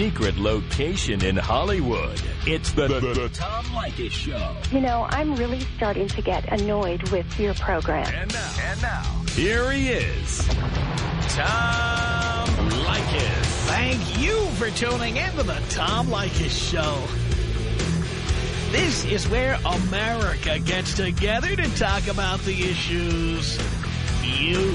secret location in Hollywood. It's the, the, the Tom Leykis Show. You know, I'm really starting to get annoyed with your program. And now, and now, here he is, Tom Leykis. Thank you for tuning in to the Tom Leykis Show. This is where America gets together to talk about the issues you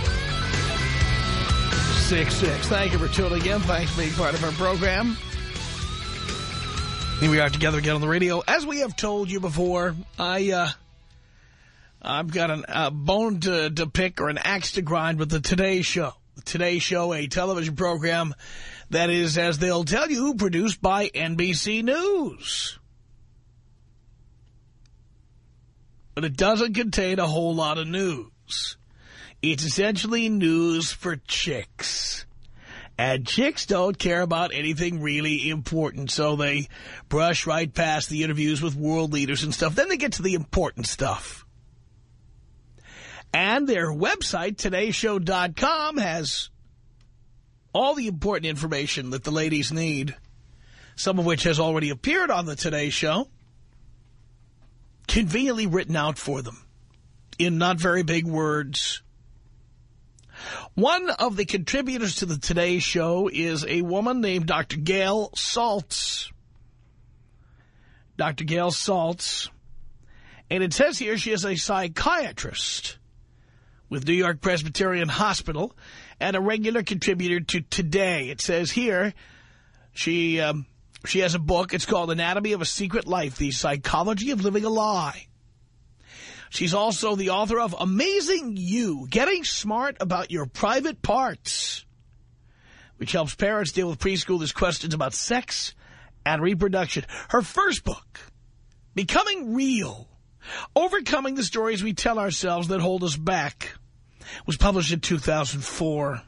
1-800-5800-866. Thank you for tuning in. Thanks for being part of our program. Here we are together again on the radio. As we have told you before, I, uh, I've got a bone to, to pick or an axe to grind with the Today Show. The Today Show, a television program that is, as they'll tell you, produced by NBC News. But it doesn't contain a whole lot of news. It's essentially news for chicks. And chicks don't care about anything really important, so they brush right past the interviews with world leaders and stuff. Then they get to the important stuff. And their website, todayshow.com, has all the important information that the ladies need, some of which has already appeared on the Today Show, conveniently written out for them in not very big words. One of the contributors to the Today Show is a woman named Dr. Gail Saltz. Dr. Gail Saltz. And it says here she is a psychiatrist with New York Presbyterian Hospital and a regular contributor to Today. It says here she um, she has a book. It's called Anatomy of a Secret Life, The Psychology of Living a Lie. She's also the author of Amazing You, Getting Smart About Your Private Parts, which helps parents deal with preschoolers' questions about sex and reproduction. Her first book, Becoming Real, Overcoming the Stories We Tell Ourselves That Hold Us Back, was published in 2004.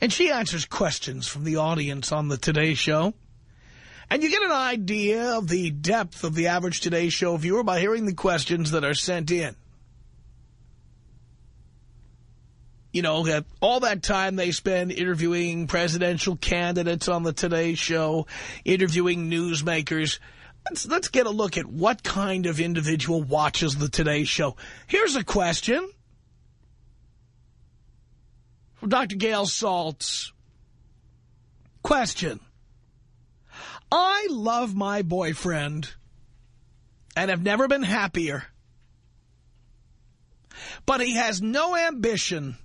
And she answers questions from the audience on the Today Show. And you get an idea of the depth of the average Today Show viewer by hearing the questions that are sent in. You know, uh, all that time they spend interviewing presidential candidates on the Today Show, interviewing newsmakers. Let's, let's get a look at what kind of individual watches the Today Show. Here's a question from Dr. Gail Saltz. Question. I love my boyfriend and have never been happier. But he has no ambition.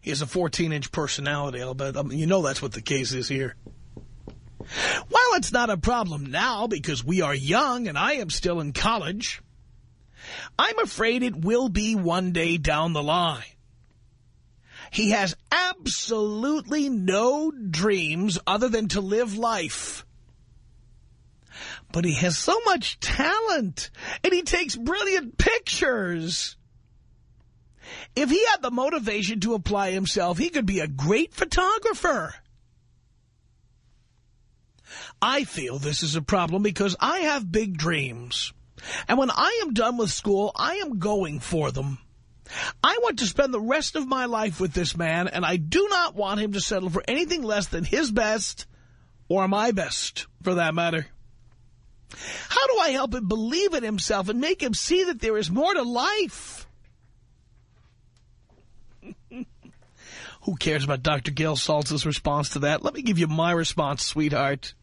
He has a 14-inch personality, bet. Um, you know that's what the case is here. Well, it's not a problem now because we are young and I am still in college. I'm afraid it will be one day down the line. He has absolutely no dreams other than to live life. But he has so much talent, and he takes brilliant pictures. If he had the motivation to apply himself, he could be a great photographer. I feel this is a problem because I have big dreams. And when I am done with school, I am going for them. I want to spend the rest of my life with this man, and I do not want him to settle for anything less than his best or my best, for that matter. How do I help him believe in himself and make him see that there is more to life? Who cares about Dr. Gail Saltz's response to that? Let me give you my response, sweetheart.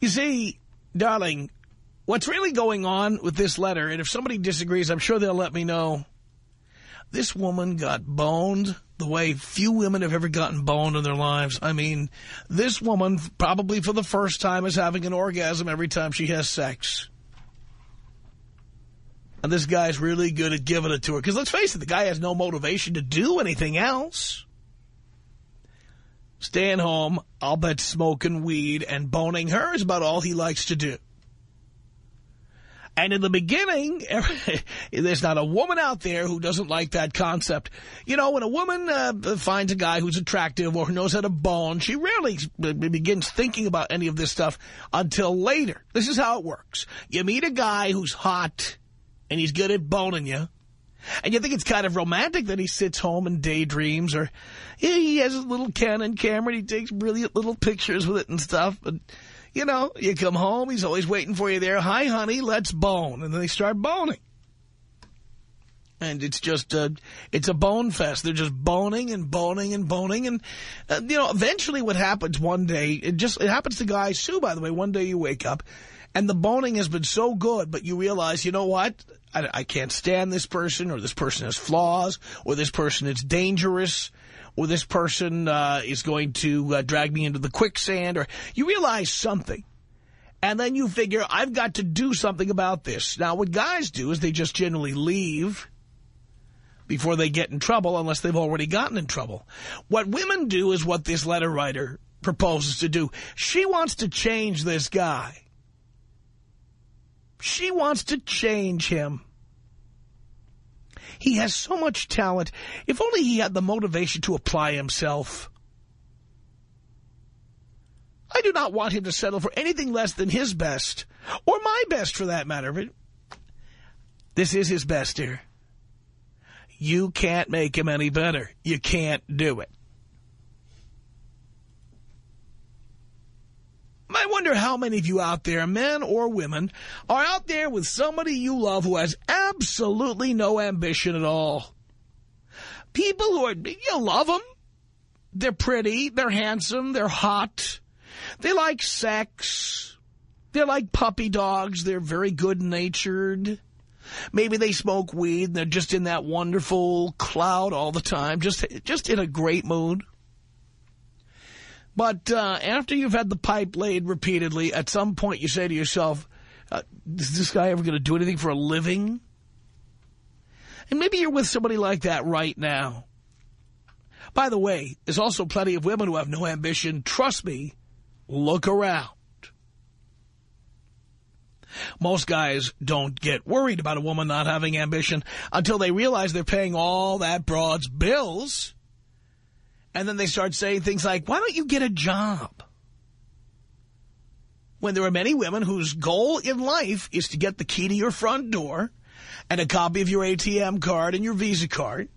You see, darling, what's really going on with this letter, and if somebody disagrees, I'm sure they'll let me know. This woman got boned the way few women have ever gotten boned in their lives. I mean, this woman, probably for the first time, is having an orgasm every time she has sex. And this guy's really good at giving it to her. Because let's face it, the guy has no motivation to do anything else. Staying home, I'll bet smoking weed and boning her is about all he likes to do. And in the beginning, there's not a woman out there who doesn't like that concept. You know, when a woman uh, finds a guy who's attractive or who knows how to bone, she rarely begins thinking about any of this stuff until later. This is how it works. You meet a guy who's hot and he's good at boning you. And you think it's kind of romantic that he sits home and daydreams or he has a little Canon camera and he takes brilliant little pictures with it and stuff. But you know, you come home, he's always waiting for you there. Hi, honey, let's bone. And then they start boning. And it's just, uh, it's a bone fest. They're just boning and boning and boning. And, uh, you know, eventually what happens one day, it just, it happens to guys too, by the way. One day you wake up and the boning has been so good, but you realize, you know what? I, I can't stand this person or this person has flaws or this person is dangerous or this person uh, is going to uh, drag me into the quicksand, or you realize something. And then you figure, I've got to do something about this. Now, what guys do is they just generally leave before they get in trouble, unless they've already gotten in trouble. What women do is what this letter writer proposes to do. She wants to change this guy. She wants to change him. He has so much talent. If only he had the motivation to apply himself. I do not want him to settle for anything less than his best, or my best for that matter. But this is his best, dear. You can't make him any better. You can't do it. I wonder how many of you out there, men or women, are out there with somebody you love who has absolutely no ambition at all. People who are, you love them. They're pretty, they're handsome, they're hot. They like sex. They're like puppy dogs. They're very good-natured. Maybe they smoke weed and they're just in that wonderful cloud all the time, just, just in a great mood. But uh, after you've had the pipe laid repeatedly, at some point you say to yourself, uh, is this guy ever going to do anything for a living? And maybe you're with somebody like that right now. By the way, there's also plenty of women who have no ambition. Trust me, look around. Most guys don't get worried about a woman not having ambition until they realize they're paying all that broad's bills and then they start saying things like, why don't you get a job? When there are many women whose goal in life is to get the key to your front door and a copy of your ATM card and your Visa card,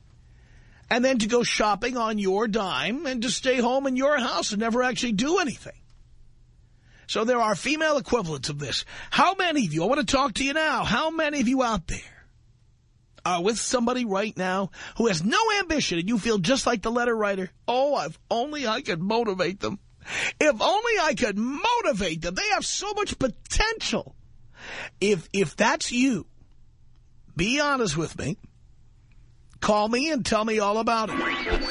and then to go shopping on your dime and to stay home in your house and never actually do anything. So there are female equivalents of this. How many of you, I want to talk to you now, how many of you out there are with somebody right now who has no ambition and you feel just like the letter writer, oh, if only I could motivate them. If only I could motivate them. They have so much potential. If, if that's you, be honest with me. Call me and tell me all about it.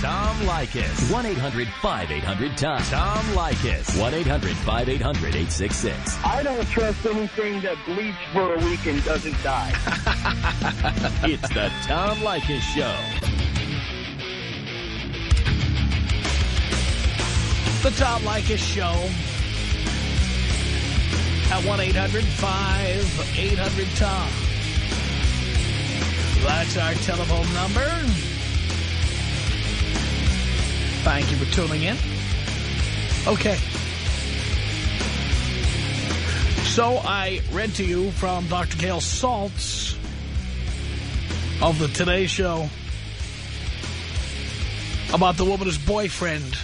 Tom Leykis. 1-800-5800-TOM. Tom Leykis. 1-800-5800-866. I don't trust anything that bleeds for a week and doesn't die. it's the Tom Leykis Show. The Tom Leykis Show at 1-800-5800-TOM. That's our telephone number. Thank you for tuning in. Okay. So I read to you from Dr. Gail Saltz of the Today Show about the woman whose boyfriend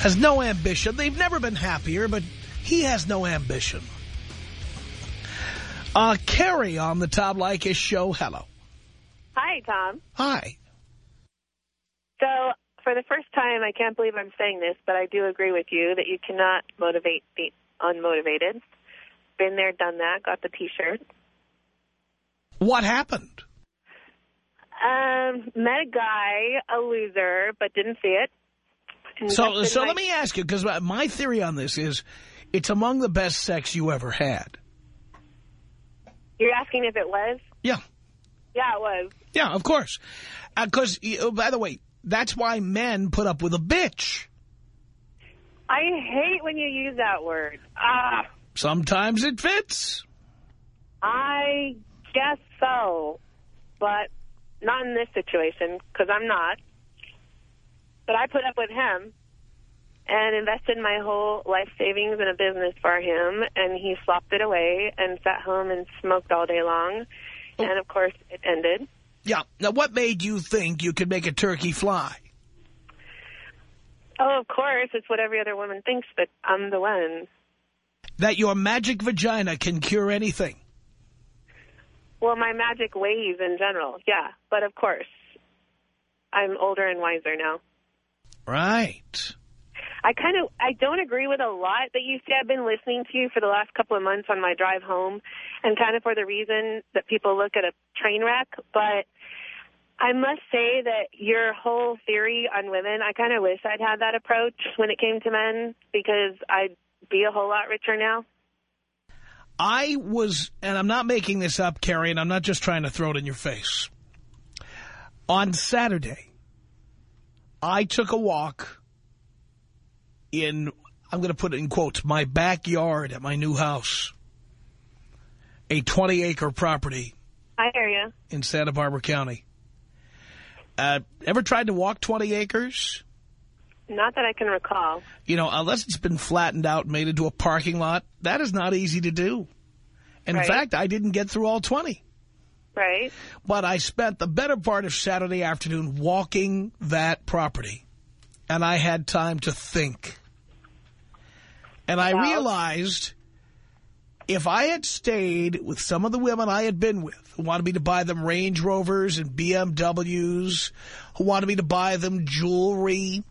has no ambition. They've never been happier, but he has no ambition. Uh, Carrie on the Tom Leykis show. Hello. Hi, Tom. Hi. So, for the first time, I can't believe I'm saying this, but I do agree with you that you cannot motivate the unmotivated. Been there, done that, got the T-shirt. What happened? Um, met a guy, a loser, but didn't see it. So, so my- let me ask you, because my theory on this is, It's among the best sex you ever had. You're asking if it was? Yeah. Yeah, it was. Yeah, of course. Because, uh, by the way, that's why men put up with a bitch. I hate when you use that word. Ah, Sometimes it fits. I guess so, but not in this situation because I'm not. But I put up with him and invested my whole life savings in a business for him, and he slopped it away and sat home and smoked all day long. And, of course, it ended. Yeah. Now, what made you think you could make a turkey fly? Oh, of course, it's what every other woman thinks, but I'm the one. That your magic vagina can cure anything. Well, my magic ways in general, yeah. But, of course, I'm older and wiser now. Right. I kind of, I don't agree with a lot that you say. I've been listening to you for the last couple of months on my drive home, and kind of for the reason that people look at a train wreck. But I must say that your whole theory on women, I kind of wish I'd had that approach when it came to men, because I'd be a whole lot richer now. I was, and I'm not making this up, Carrie, and I'm not just trying to throw it in your face. On Saturday, I took a walk in, I'm going to put it in quotes, my backyard at my new house. A 20-acre property I hear you. in Santa Barbara County. Uh, ever tried to walk 20 acres? Not that I can recall. You know, unless it's been flattened out and made into a parking lot, that is not easy to do. And Right. in fact, I didn't get through all 20. Right? But I spent the better part of Saturday afternoon walking that property. And I had time to think. And I realized if I had stayed with some of the women I had been with, who wanted me to buy them Range Rovers and BMWs, who wanted me to buy them jewelry,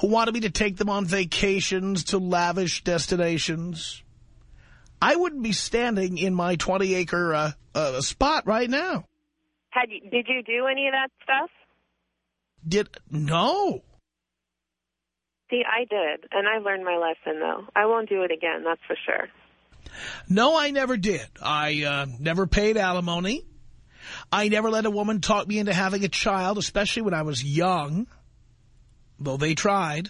who wanted me to take them on vacations to lavish destinations, I wouldn't be standing in my 20-acre uh, uh, spot right now. Had you, did you do any of that stuff? Did no. See, I did, and I learned my lesson, though. I won't do it again, that's for sure. No, I never did. I uh, never paid alimony. I never let a woman talk me into having a child, especially when I was young, though they tried.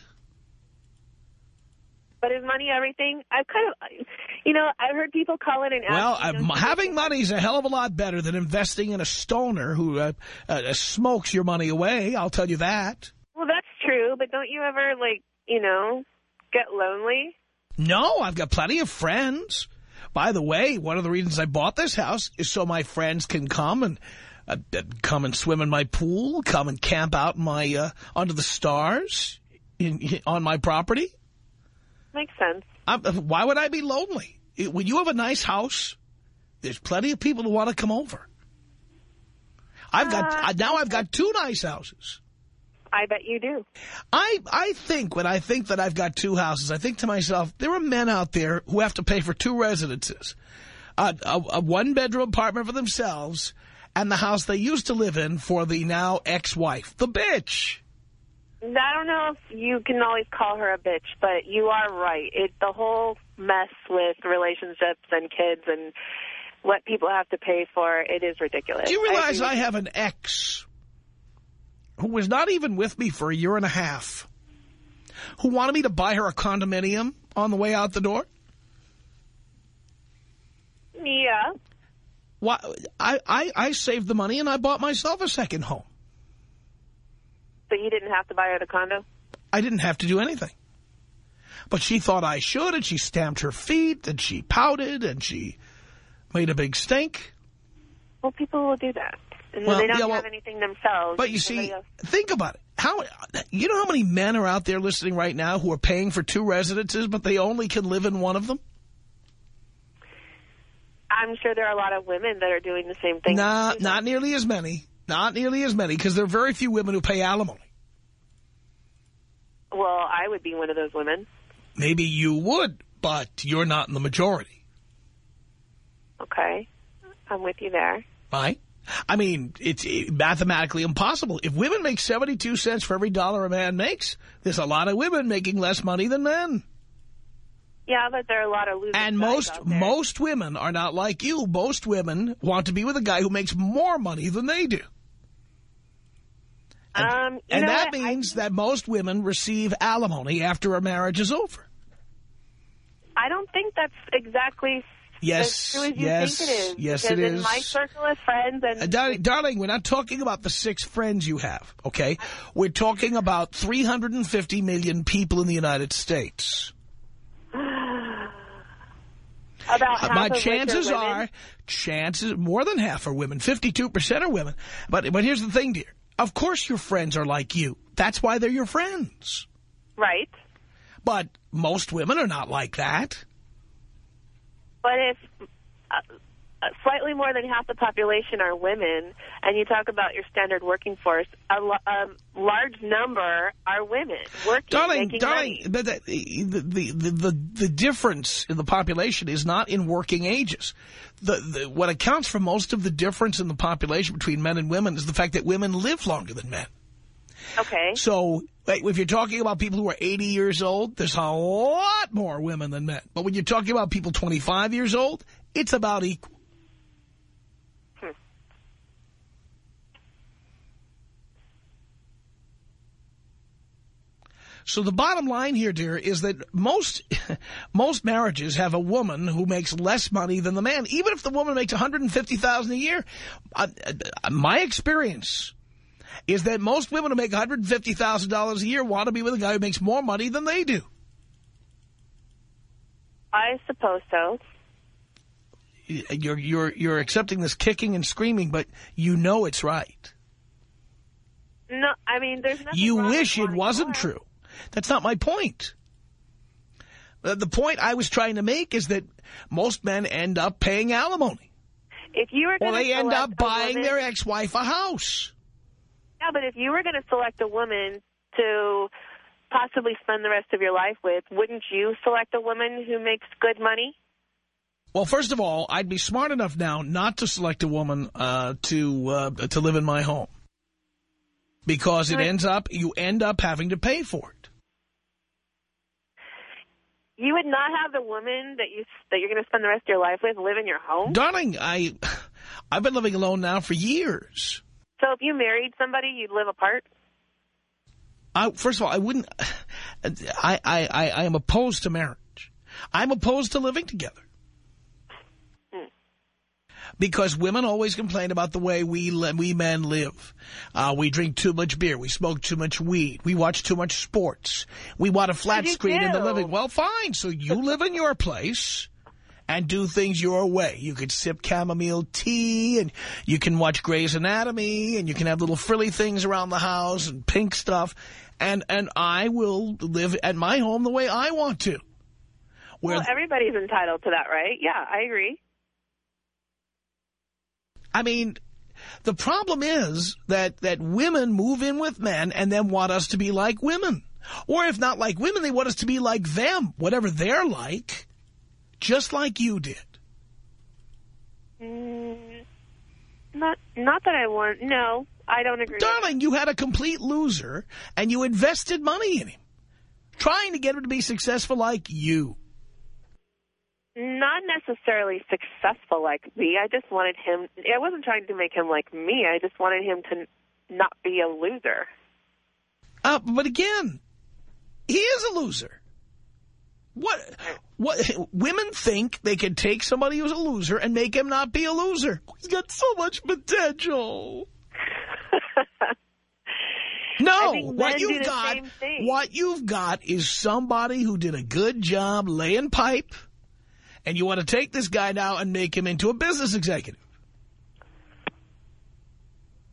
But is money everything? I've kind of, you know, I've heard people call it an. Well, uh, having money is a hell of a lot better than investing in a stoner who uh, uh, smokes your money away. I'll tell you that. Well, that's true, but don't you ever, like, you know, get lonely? No, I've got plenty of friends. By the way, one of the reasons I bought this house is so my friends can come and uh, uh, come and swim in my pool, come and camp out in my uh, under the stars in, on my property. Makes sense. I'm, uh, why would I be lonely? It- when you have a nice house, there's plenty of people who want to come over. I've got uh, now I've got two nice houses. I bet you do. I I think when I think that I've got two houses, I think to myself, there are men out there who have to pay for two residences, a, a, a one-bedroom apartment for themselves, and the house they used to live in for the now ex-wife, the bitch. I don't know if you can always call her a bitch, but you are right. It the whole mess with relationships and kids and what people have to pay for, it is ridiculous. Do you realize agree I, have an ex who was not even with me for a year and a half, who wanted me to buy her a condominium on the way out the door? Yeah. Why, I, I, I saved the money and I bought myself a second home. But you didn't have to buy her the condo? I didn't have to do anything. But she thought I should, and she stamped her feet, and she pouted, and she made a big stink. Well, people will do that. And Well, they don't yeah, well, have anything themselves. But you see, else- think about it. How You know how many men are out there listening right now who are paying for two residences, but they only can live in one of them? I'm sure there are a lot of women that are doing the same thing. Nah, not nearly as many. Not nearly as many, because there are very few women who pay alimony. Well, I would be one of those women. Maybe you would, but you're not in the majority, Okay. I'm with you there. right? I mean, it's mathematically impossible. If women make 72 cents for every dollar a man makes, there's a lot of women making less money than men. Yeah, but there are a lot of losers. And most most women are not like you. Most women want to be with a guy who makes more money than they do. And, um, and that what? means I, that most women receive alimony after a marriage is over. I don't think that's exactly Yes, as true as you yes, think it is. yes, because it in my circle of friends and Uh, darling, darling, we're not talking about the six friends you have, okay? We're talking about 350 million people in the United States. about half Uh, My of which chances are, women. chances, more than half are women. 52% are women. But, but here's the thing, dear. Of course your friends are like you. That's why they're your friends. right. But most women are not like that. But if uh, uh, slightly more than half the population are women, and you talk about your standard working force, a, a large number are women working, Darling, darling, the, the, the, the, the difference in the population is not in working ages. The, the, what accounts for most of the difference in the population between men and women is the fact that women live longer than men. Okay. So if you're talking about people who are 80 years old, there's a lot more women than men. But when you're talking about people 25 years old, it's about equal. So the bottom line here, dear, is that most most marriages have a woman who makes less money than the man, even if the woman makes 150,000 a year. Uh, uh, my experience is that most women who make $150,000 a year want to be with a guy who makes more money than they do. I suppose so. You're you're you're accepting this kicking and screaming, but you know it's right. No, I mean, there's nothing You wrong with wish it wasn't more. true. That's not my point. Uh, The point I was trying to make is that most men end up paying alimony. If you were Or they end up select buying woman, their ex-wife a house. Yeah, but if you were going to select a woman to possibly spend the rest of your life with, wouldn't you select a woman who makes good money? Well, first of all, I'd be smart enough now not to select a woman uh, to uh, to live in my home. Because it ends up, you end up having to pay for it. You would not have the woman that you that you're going to spend the rest of your life with live in your home. Darling, I, I've been living alone now for years. So if you married somebody, you'd live apart. I, first of all, I wouldn't, I, I, I, I am opposed to marriage. I'm opposed to living together. Because women always complain about the way we we men live. Uh, we drink too much beer. We smoke too much weed. We watch too much sports. We want a flat screen in the do. living. Well, fine. So you live in your place and do things your way. You could sip chamomile tea and you can watch Grey's Anatomy and you can have little frilly things around the house and pink stuff. And, and I will live at my home the way I want to. Well, everybody's entitled to that, right? Yeah, I agree. I mean, the problem is that, that women move in with men and then want us to be like women. Or if not like women, they want us to be like them, whatever they're like, just like you did. Mm, not, not that I want. No, I don't agree. Darling, you had a complete loser and you invested money in him, trying to get him to be successful like you. Not necessarily successful like me. I just wanted him. I wasn't trying to make him like me. I just wanted him to not be a loser. Uh, but again, he is a loser. What, what, women think they can take somebody who's a loser and make him not be a loser. He's got so much potential. No, what you've got, what you've got is somebody who did a good job laying pipe, and you want to take this guy now and make him into a business executive.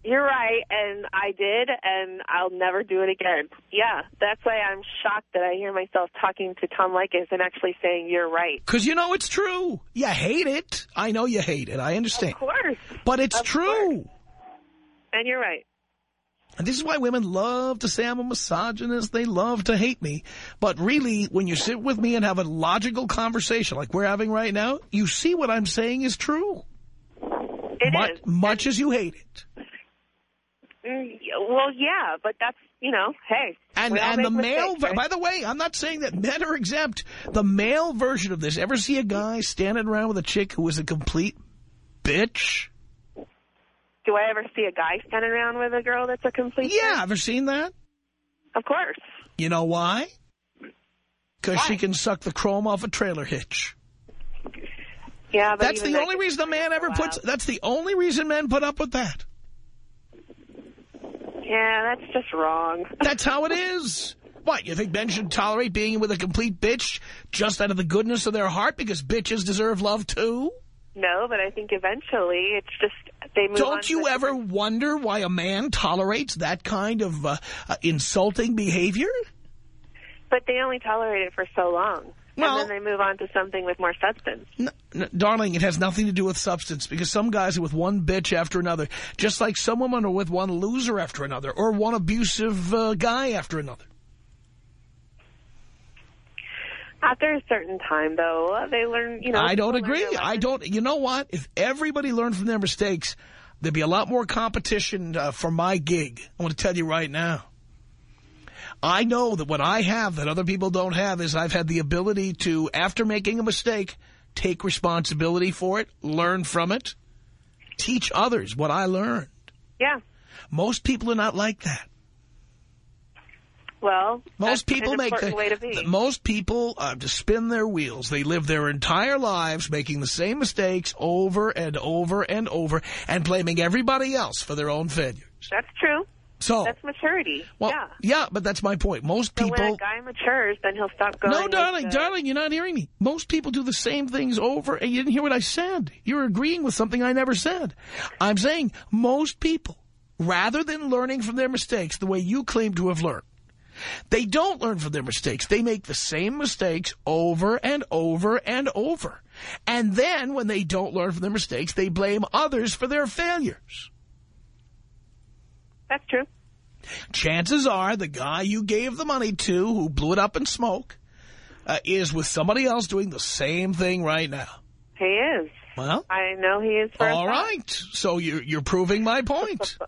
You're right, and I did, and I'll never do it again. Yeah, that's why I'm shocked that I hear myself talking to Tom Leykis and actually saying you're right. Because you know it's true. You hate it. I know you hate it. I understand. Of course. But it's Of true. And you're right. And this is why women love to say I'm a misogynist. They love to hate me. But really, when you sit with me and have a logical conversation like we're having right now, you see what I'm saying is true. It Mu- is. Much as you hate it. Mm, Well, yeah, but that's, you know, hey. And and the male, mistakes, right? by the way, I'm not saying that men are exempt. The male version of this, ever see a guy standing around with a chick who is a complete bitch? Do I ever see a guy standing around with a girl that's a complete Yeah, jerk? ever seen that? Of course. You know why? Because she can suck the chrome off a trailer hitch. Yeah, but That's the only reason a man ever puts, that's the only reason men put up with that. Yeah, that's just wrong. That's how it is. What, you think men should tolerate being with a complete bitch just out of the goodness of their heart because bitches deserve love too? No, but I think eventually it's just they move Don't you ever wonder why a man tolerates that kind of uh, uh, insulting behavior? But they only tolerate it for so long. Well- and then they move on to something with more substance. Darling, it has nothing to do with substance because some guys are with one bitch after another, just like some women are with one loser after another or one abusive uh, guy after another. After a certain time, though, they learn, you know. I don't agree. I don't. You know what? If everybody learned from their mistakes, there'd be a lot more competition uh, for my gig. I want to tell you right now. I know that what I have that other people don't have is I've had the ability to, after making a mistake, take responsibility for it, learn from it, teach others what I learned. Yeah. Most people are not like that. Well, Most that's people make the, way to be. most people uh, to spin their wheels. They live their entire lives making the same mistakes over and over and over and blaming everybody else for their own failures. That's true. So, That's maturity. well, yeah. yeah, but that's my point. Most So when people. a guy matures, then he'll stop going. No, darling, the- darling, you're not hearing me. Most people do the same things over, and you didn't hear what I said. You're agreeing with something I never said. I'm saying most people, rather than learning from their mistakes the way you claim to have learned, they don't learn from their mistakes. They make the same mistakes over and over and over. And then when they don't learn from their mistakes, they blame others for their failures. That's true. Chances are the guy you gave the money to who blew it up in smoke uh, is with somebody else doing the same thing right now. He is. Well, I know he is. All right. So you're, you're proving my point.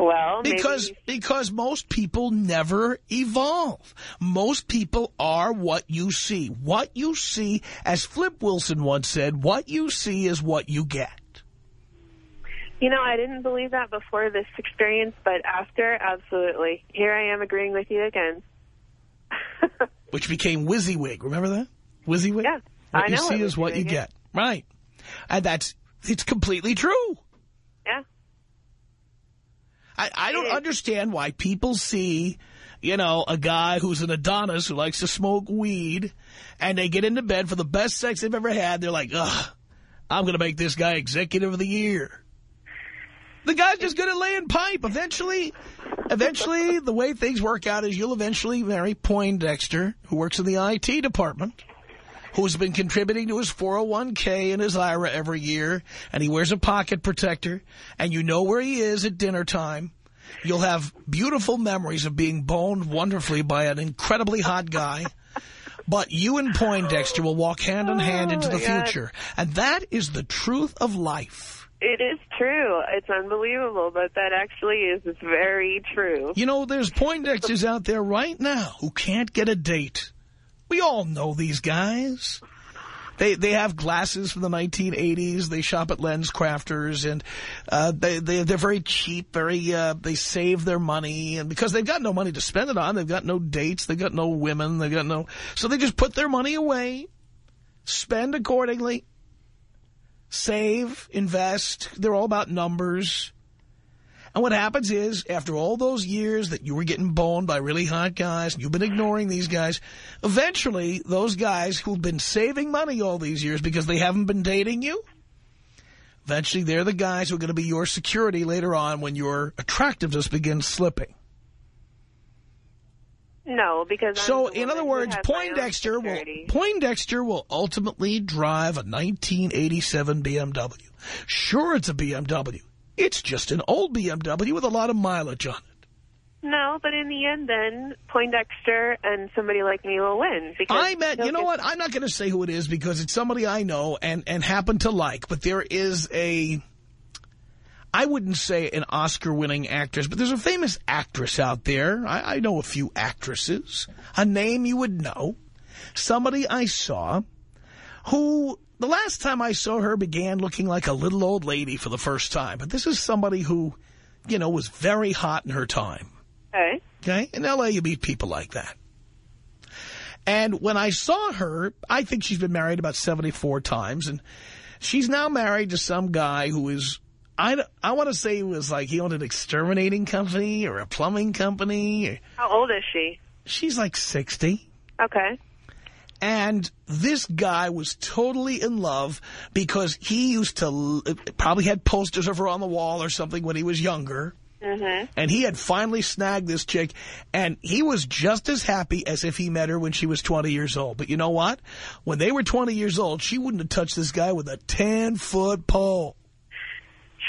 Well, Because because most people never evolve. Most people are what you see. What you see, as Flip Wilson once said, what you see is what you get. You know, I didn't believe that before this experience, but after, absolutely. Here I am agreeing with you again. Which became WYSIWYG. Remember that? WYSIWYG? Yeah, What I you know see what is what you get. Right. And that's, it's completely true. yeah. I, I don't It understand why people see, you know, a guy who's an Adonis who likes to smoke weed, and they get into bed for the best sex they've ever had. They're like, ugh, I'm going to make this guy executive of the year. The guy's just good at laying pipe. Eventually, eventually, the way things work out is you'll eventually marry Poindexter, who works in the IT department, who's been contributing to his 401k and his IRA every year, and he wears a pocket protector, and you know where he is at dinner time. You'll have beautiful memories of being boned wonderfully by an incredibly hot guy. But you and Poindexter will walk hand in hand into Oh, the God. future. And that is the truth of life. It is true. It's unbelievable, but that actually is very true. You know, there's Poindexters out there right now who can't get a date. We all know these guys. They they have glasses from the 1980s. They shop at Lens Crafters, and uh, they they they're very cheap. Very uh, they save their money, and because they've got no money to spend it on, they've got no dates, they've got no women, they've got no. So they just put their money away, spend accordingly, save, invest. They're all about numbers. And what happens is, after all those years that you were getting boned by really hot guys, and you've been ignoring these guys, eventually those guys who've been saving money all these years because they haven't been dating you, eventually they're the guys who are going to be your security later on when your attractiveness begins slipping. No, because So, in other words, has my own Poindexter will. Poindexter will ultimately drive a 1987 BMW. Sure, it's a BMW. It's just an old BMW with a lot of mileage on it. No, but in the end, then Poindexter and somebody like me will win. Because I met, you know what? I'm not going to say who it is because it's somebody I know and, and happen to like, but there is a, I wouldn't say an Oscar-winning actress, but there's a famous actress out there. I, I know a few actresses. A name you would know. Somebody I saw who, the last time I saw her, began looking like a little old lady for the first time. But this is somebody who, you know, was very hot in her time. Okay. Okay? In L.A., you meet people like that. And when I saw her, I think she's been married about 74 times, and she's now married to some guy who is, I, I want to say he was like, he owned an exterminating company or a plumbing company. How old is she? She's like 60. Okay. And this guy was totally in love because he used to, probably had posters of her on the wall or something when he was younger. Mm-hmm. And he had finally snagged this chick, and he was just as happy as if he met her when she was 20 years old. But you know what? When they were 20 years old, she wouldn't have touched this guy with a 10-foot pole.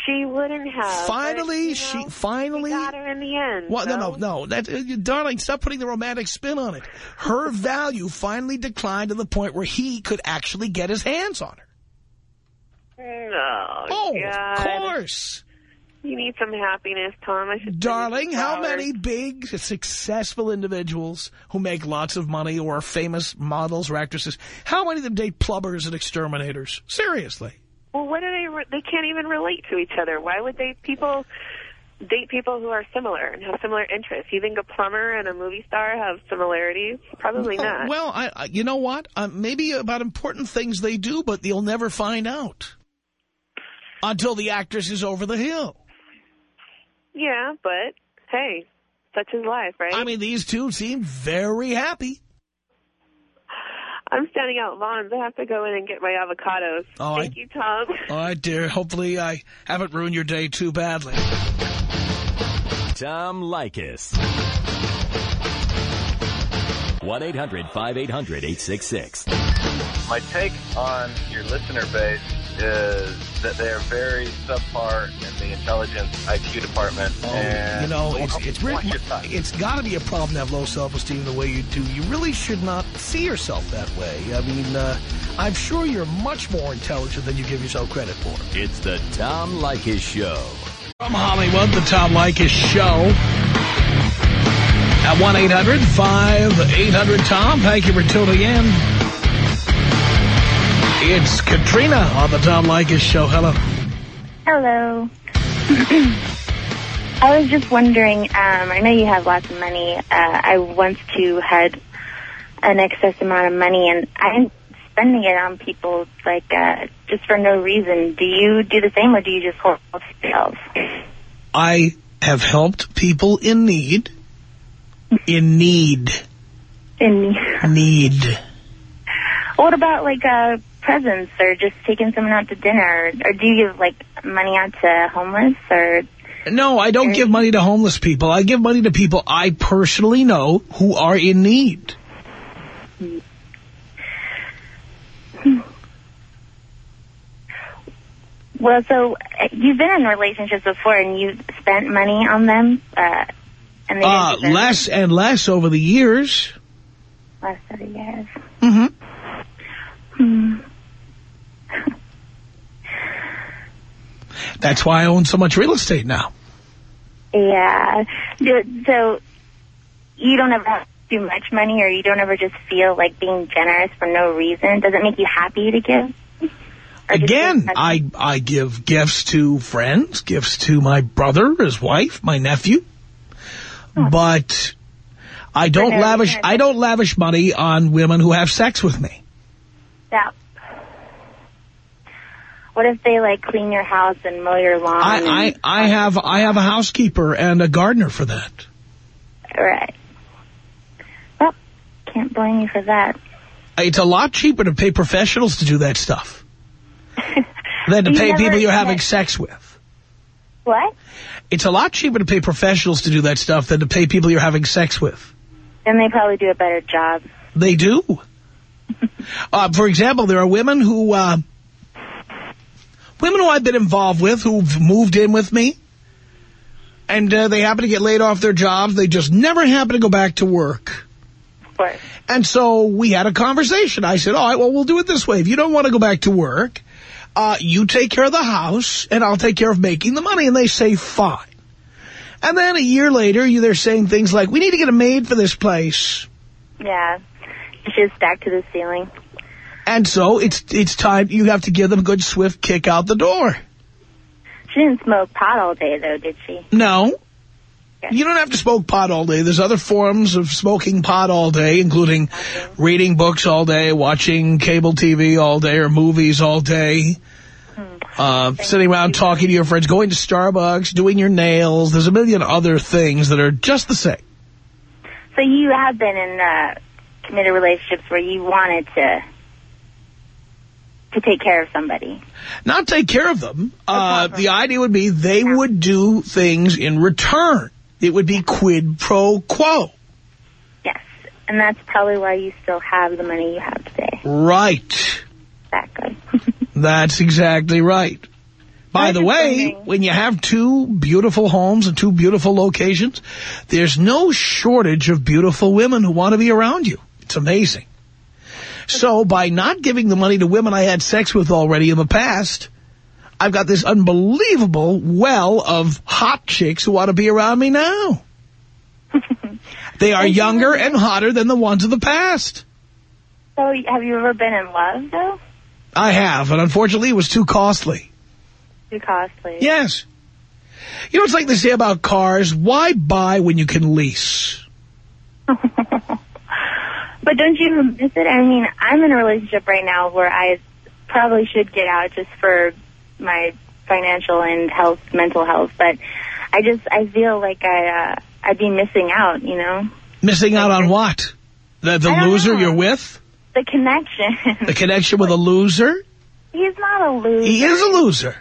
She wouldn't have. Finally, but, she know, finally got her in the end. Well, so. no, no, no. That, uh, darling, stop putting the romantic spin on it. Her value finally declined to the point where he could actually get his hands on her. No. Oh, God. of course. You need some happiness, Tom. I should Darling, how many big, successful individuals who make lots of money or are famous models or actresses, how many of them date plumbers and exterminators? Seriously. Well, what do they? Re they can't even relate to each other. Why would they people date people who are similar and have similar interests? You think a plumber and a movie star have similarities? Probably not. Well, I, I, you know what? Uh, maybe about important things they do, but you'll never find out until the actress is over the hill. yeah, but hey, such is life, right? I mean, these two seem very happy. I'm standing out lawns. I have to go in and get my avocados. Oh, Thank I- you, Tom. Oh, All right, dear. Hopefully I haven't ruined your day too badly. Tom Leykis. 1-800-5800-866. My take on your listener base is that they are very subpar in the intelligence IQ department. and Oh, you know, it's it's really, it's got to be a problem to have low self-esteem the way you do. You really should not see yourself that way. I mean, uh, I'm sure you're much more intelligent than you give yourself credit for. It's the Tom Leykis Show. From Hollywood, the Tom Leykis Show. At 1-800-5800-TOM. Thank you for tuning in. It's Katrina on the Tom Leykis Show. Hello. Hello. I was just wondering, um, I know you have lots of money. Uh, I once too had an excess amount of money and I'm spending it on people like uh, just for no reason. Do you do the same or do you just hold it yourself? I have helped people in need. In need. And Need. what about like uh, presents or just taking someone out to dinner? Or do you give like money out to homeless or No, I don't give money to homeless people. I give money to people I personally know who are in need. Well, so uh, you've been in relationships before, and you've spent money on them, uh, and they Uh, less and less over the years. it last thirty years. hmm Hmm. That's why I own so much real estate now. Yeah. So you don't ever have too much money, or you don't ever just feel like being generous for no reason. Does it make you happy to give? Again, I, I give gifts to friends, gifts to my brother, his wife, my nephew. Oh. But I don't no lavish, reason. I don't lavish money on women who have sex with me. Yeah. What if they like clean your house and mow your lawn? I, I, I have, I have a housekeeper and a gardener for that. Right. Well, can't blame you for that. It's a lot cheaper to pay professionals to do that stuff than to pay people you're having met- sex with. What? It's a lot cheaper to pay professionals to do that stuff than to pay people you're having sex with. And they probably do a better job. They do. uh, for example, there are women who, uh, women who I've been involved with who've moved in with me, and uh, they happen to get laid off their jobs. They just never happen to go back to work. Course. And so we had a conversation. I said, all right, well, we'll do it this way. If you don't want to go back to work, uh, you take care of the house and I'll take care of making the money. And they say, fine. And then a year later, you they're saying things like, we need to get a maid for this place. Yeah. She's stacked to the ceiling. And so it's it's time you have to give them a good swift kick out the door. She didn't smoke pot all day, though, did she? No. You don't have to smoke pot all day. There's other forms of smoking pot all day, including reading books all day, watching cable TV all day, or movies all day, uh, sitting around talking to your friends, going to Starbucks, doing your nails. There's a million other things that are just the same. So you have been in uh, committed relationships where you wanted to to take care of somebody. Not take care of them. Uh, the idea would be they would do things in return. It would be quid pro quo. Yes. And that's probably why you still have the money you have today. Right. Exactly. That's exactly right. By the way, when you have two beautiful homes and two beautiful locations, there's no shortage of beautiful women who want to be around you. It's amazing. So by not giving the money to women I had sex with already in the past, I've got this unbelievable well of hot chicks who want to be around me now. They are younger and hotter than the ones of the past. So have you ever been in love, though? I have, and unfortunately it was too costly. Too costly. Yes. You know, it's like they say about cars, why buy when you can lease? But don't you miss it? I mean, I'm in a relationship right now where I probably should get out just for my financial and health, mental health. But I just, I feel like I, uh, I'd be missing out, you know? Missing out on what? The, the loser know. you're with? The connection. The connection with a loser? He's not a loser. He is a loser.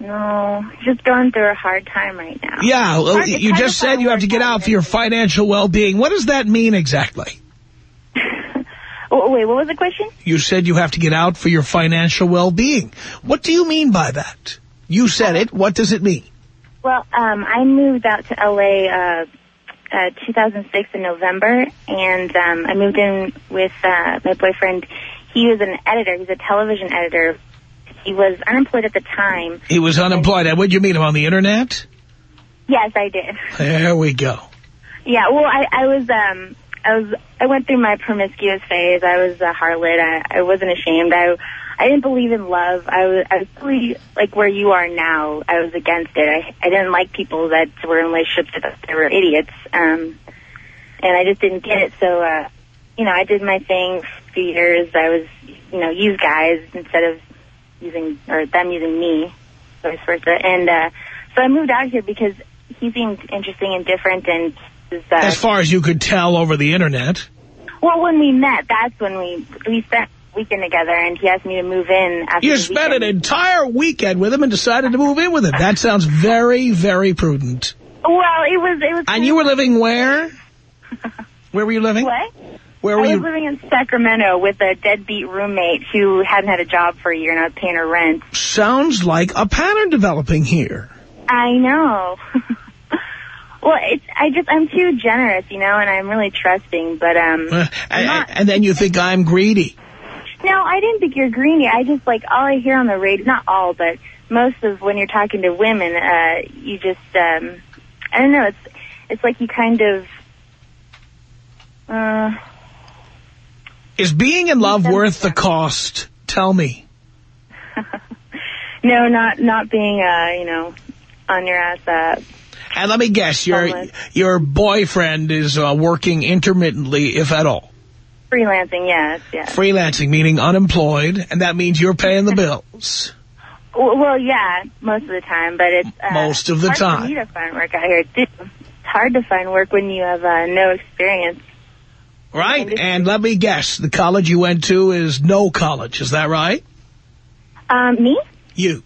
No, just going through a hard time right now. Yeah, well, you just said you have to get out for your financial well-being. What does that mean exactly? Oh, wait, what was the question? You said you have to get out for your financial well-being. What do you mean by that? You said it. What does it mean? Well, um, I moved out to LA uh, uh, 2006 in November, and um, I moved in with uh, my boyfriend. He was an editor. He's a television editor. He was unemployed at the time. He was unemployed. And What do you meet him on the Internet? Yes, I did. There we go. Yeah, well, I, I was, um, I was, I went through my promiscuous phase. I was a harlot. I, I wasn't ashamed. I, I didn't believe in love. I was, I was really like where you are now. I was against it. I, I didn't like people that were in relationships that they were idiots. Um, and I just didn't get it. So, uh, you know, I did my thing for years. I was, you know, use guys instead of using, or them using me, vice versa. And, uh, so I moved out here because he seemed interesting and different and uh, As far as you could tell over the Internet. well, when we met, that's when we we spent weekend together, and he asked me to move in. After You spent an entire weekend with him and decided to move in with him. That sounds very, very prudent. Well, it was it was. And you were living where? Where were you living? what? Where I were was you? living in Sacramento with a deadbeat roommate who hadn't had a job for a year, and I was paying her rent. Sounds like a pattern developing here. I know. well, it's I just I'm too generous, you know, and I'm really trusting, but um. Uh, and, not- and then you think I'm greedy. No, I didn't think you're greedy. I just like all I hear on the radio, not all, but most of when you're talking to women, uh, you just, um, I don't know, it's, it's like you kind of, uh, Is being in love worth the cost? Tell me. no, not, not being, uh, you know, on your ass, uh, And let me guess, your Homeless. your boyfriend is uh, working intermittently, if at all. freelancing, yes, yes. Freelancing, meaning unemployed, and that means you're paying the bills. Well, yeah, most of the time, but it's, uh, Most of the hard time. me to find work out here, too. It's hard to find work when you have, uh, no experience. Right? And let me guess, the college you went to is no college. Is that right? Um, me? You.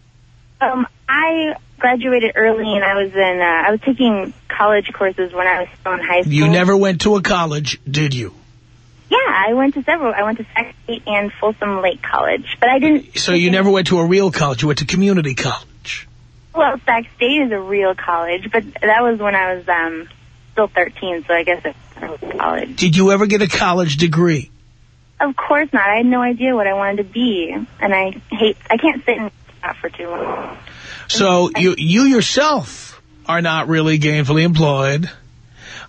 Um, I graduated early, and I was in. Uh, I was taking college courses when I was still in high school. You never went to a college, did you? Yeah, I went to several. I went to Sac State and Folsom Lake College, but I didn't. So you never went to a real college. You went to community college. Well, Sac State is a real college, but that was when I was um still 13, so I guess it's college. Did you ever get a college degree? Of course not. I had no idea what I wanted to be, and I hate. I can't sit in that for too long. So you you yourself are not really gainfully employed.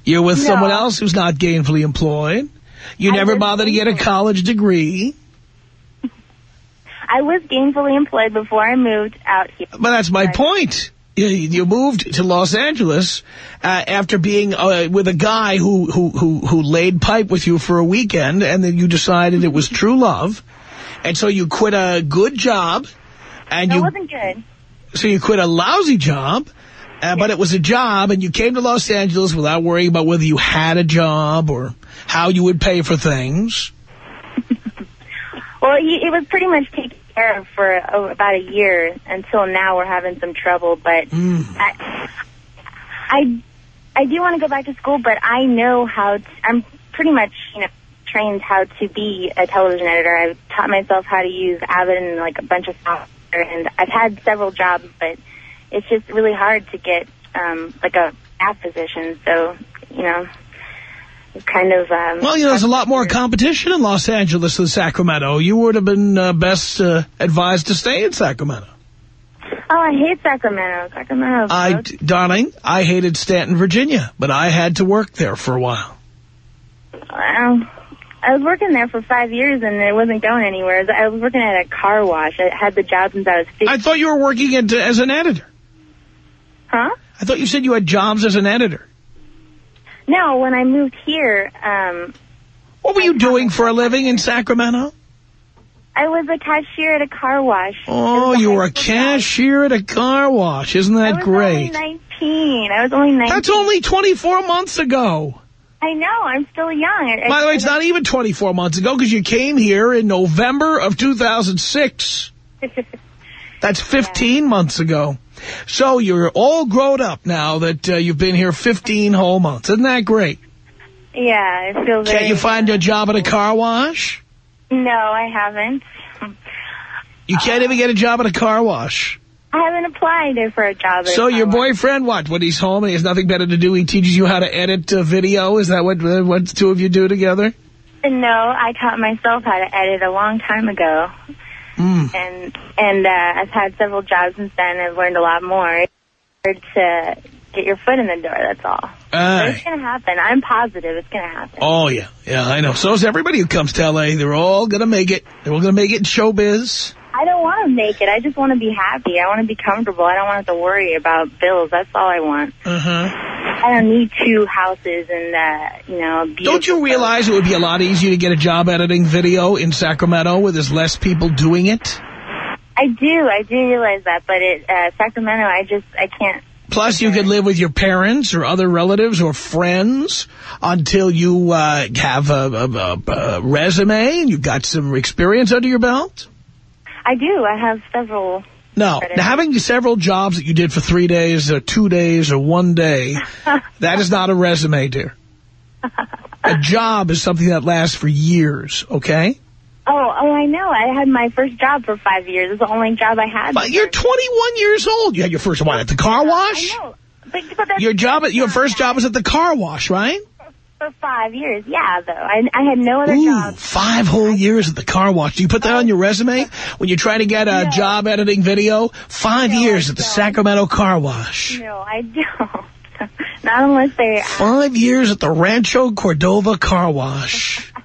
You're with No. someone else who's not gainfully employed. You I never bother to get a college degree. I was gainfully employed before I moved out here. But that's my Right. point. You, you moved to Los Angeles uh, after being uh, with a guy who, who, who, who laid pipe with you for a weekend, and then you decided it was true love. And so you quit a good job, and That you wasn't good. so you quit a lousy job, uh, but it was a job, and you came to Los Angeles without worrying about whether you had a job or how you would pay for things. Well, he, it was pretty much taken for oh, about a year until now. We're having some trouble, but I, I, I do want to go back to school, but I know how. To, I'm pretty much, you know, trained how to be a television editor. I've taught myself how to use Avid and like a bunch of software, and I've had several jobs, but it's just really hard to get um, like a staff position. So, you know. Kind of. Um, Well, you know, there's a lot more competition in Los Angeles than Sacramento. You would have been uh, best uh, advised to stay in Sacramento. Oh, I hate Sacramento. Sacramento. I, darling, I hated Staunton, Virginia, but I had to work there for a while. Well, I was working there for five years and it wasn't going anywhere. I was working at a car wash. I had the job since I was 15. I thought you were working at, as an editor. huh? I thought you said you had jobs as an editor. No, when I moved here, um, What were you doing for a living in Sacramento? I was a cashier at a car wash. Oh, you were a high school job. cashier at a car wash. Isn't I that was great? only 19. I was only 19. That's only 24 months ago. I know. I'm still young. I- By the way, it's not even 24 months ago because you came here in November of 2006. That's 15 months ago. So you're all grown up now that uh, you've been here 15 whole months. Isn't that great? yeah, I feel very... Can't you find a job at a car wash? No, I haven't. You can't even get a job at a car wash. I haven't applied for a job at So a car your boyfriend, what, when he's home and he has nothing better to do, he teaches you how to edit uh, video? Is that what, uh, what the two of you do together? No, I taught myself how to edit a long time ago. Mm. and and uh, I've had several jobs since then. I've learned a lot more. It's hard to get your foot in the door. That's all. It's gonna happen. I'm positive it's gonna happen. Oh, yeah. Yeah, I know. So is everybody who comes to L.A. They're all going to make it. They're all going to make it in showbiz. I don't want to make it. I just want to be happy. I want to be comfortable. I don't want to worry about bills. That's all I want. Uh-huh. I don't need two houses and uh, you know. a Don't you realize it would be a lot easier to get a job editing video in Sacramento where there's less people doing it? I do. I do realize that, but it uh, Sacramento. I just I can't. Plus, you could live with your parents or other relatives or friends until you uh, have a, a, a, a resume and you've got some experience under your belt. I do. I have several. No, now, having several jobs that you did for three days or two days or one day, that is not a resume, dear. A job is something that lasts for years, okay? Oh, oh, I know. I had my first job for five years. It's the only job I had. But you're 21 years old. You had your first one at the car wash? I know. But, but Your job, at your first job was at the car wash, right? For five years. Yeah, though. I, I had no other Ooh, job. five whole years at the car wash. Do you put that on your resume when you try to get a No. job editing video? Five No, years at the. Sacramento car wash. No, I don't. Not unless they. Five years at the Rancho Cordova car wash.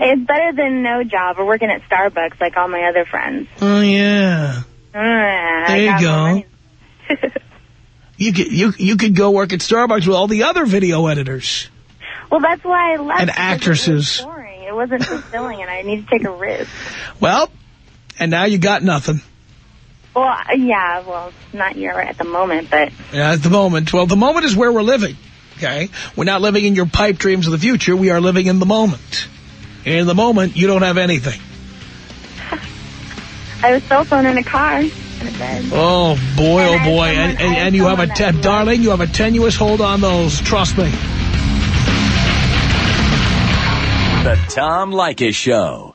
It's better than no job or working at Starbucks like all my other friends. Oh, yeah. Uh, There you go. You could, you, you could go work at Starbucks with all the other video editors. well, that's why I left. And actresses. It was boring. It wasn't fulfilling, and I needed to take a risk. Well, and now you got nothing. Well, yeah. Well, not here at the moment, but Yeah, at the moment. Well, the moment is where we're living, okay? We're not living in your pipe dreams of the future. We are living in the moment. In the moment, you don't have anything. I have a cell phone in a car in a bed. Oh, oh, boy, And oh, boy. And, and, and you have a, someone te- that loves- darling, you have a tenuous hold on those. Trust me. The Tom Leykis Show.